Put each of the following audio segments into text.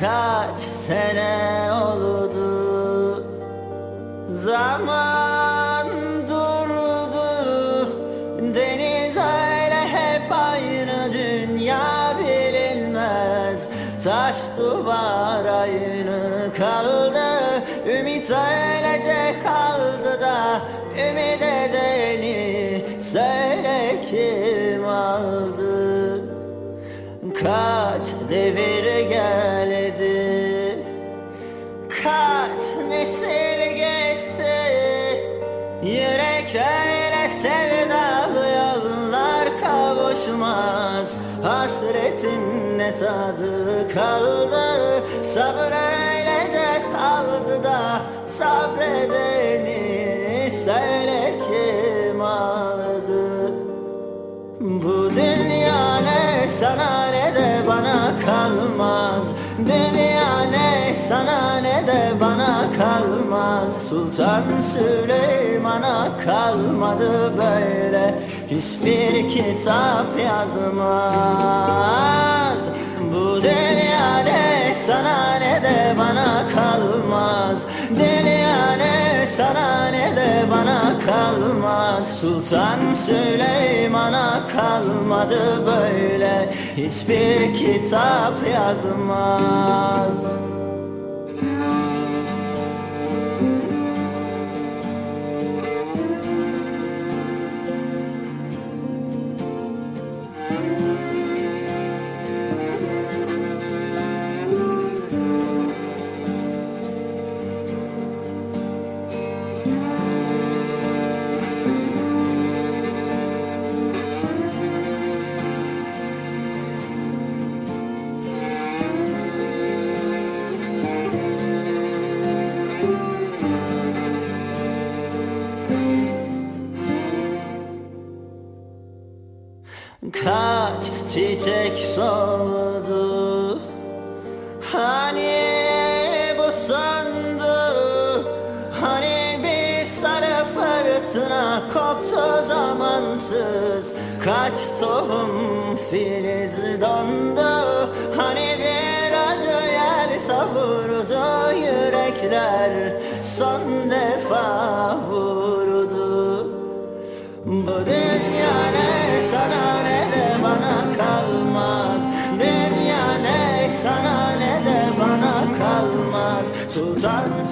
Kaç sene Taş duvar aynı kaldı Ümit öylece kaldı da Ümit edeni Söyle kim aldı? Kaç devir geldi Kaç nesil geçti? Yürek öyle sevdalı yollar kavuşmaz Hasretin tadı kaldı. Sabır öylece kaldı da Sabredeni söyle kim aldı? Bu dünya ne sana ne de bana kalmaz. Dünya ne sana ne de bana kalmaz. Sultan Süleyman'a kalmadı böyle Hiçbir kitap yazmaz bana kalmaz. Dünya ne sana ne de bana kalmaz. Sultan Süleyman'a kalmadı böyle. Hiçbir kitap yazmaz Kaç çiçek soldu Hani bu sandı? Hani bir sarı fırtına koptu zamansız? Kaç tohum filiz dondu? Hani bir acı yer savurdu Yürekler? Son defa vurdu. Bu dünya ne sana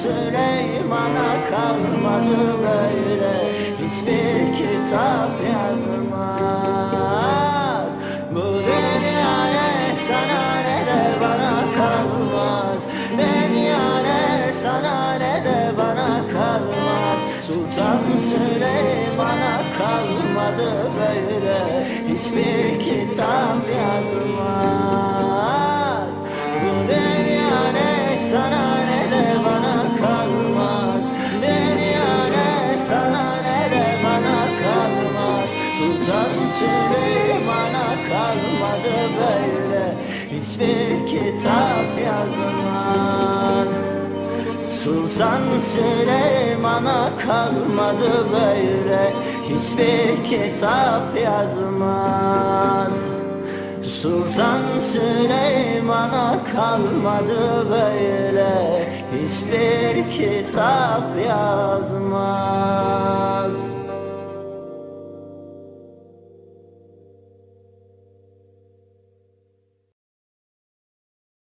Süleyman'a kalmadı böyle. Hiçbir kitap yazmaz. Bu dünya ne sana ne de bana kalmaz. Dünya ne sana ne de bana kalmaz. Sultan Süleyman'a kalmadı böyle. Hiçbir kitap yazmaz böyle Hiçbir kitap yazmaz. Sultan Süleyman'a kalmadı böyle Hiçbir kitap yazmaz. Sultan Süleyman'a kalmadı böyle Hiçbir kitap yazmaz